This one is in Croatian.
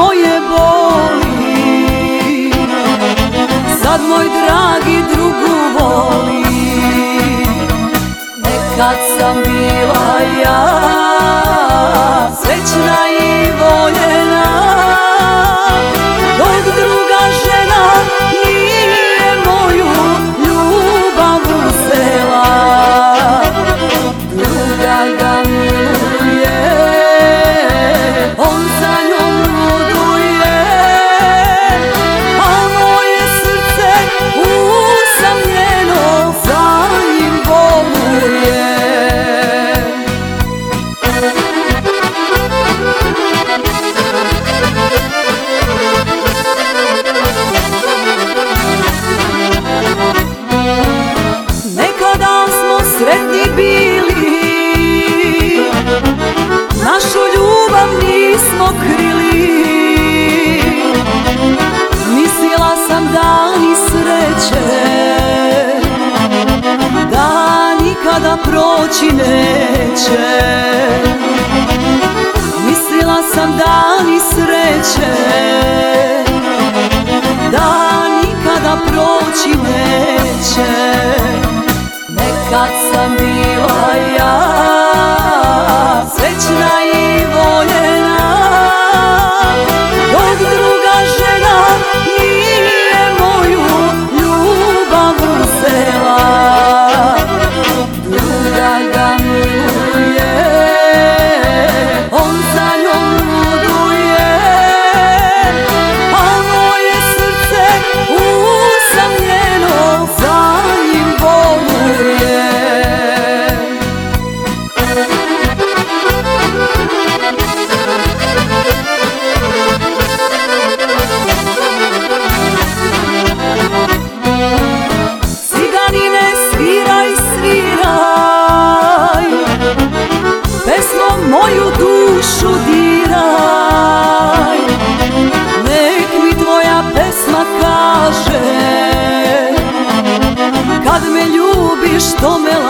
moje boli. Sad moj dragi drugu voli. Nekad sam bila ja Srećna i voljena Dok druga proći neće. Mislila sam da ni sreće Da nikada proći neće. Nekad sam bila ja moju dušu diraj. Nek mi tvoja pesma kaže Kad me ljubiš to me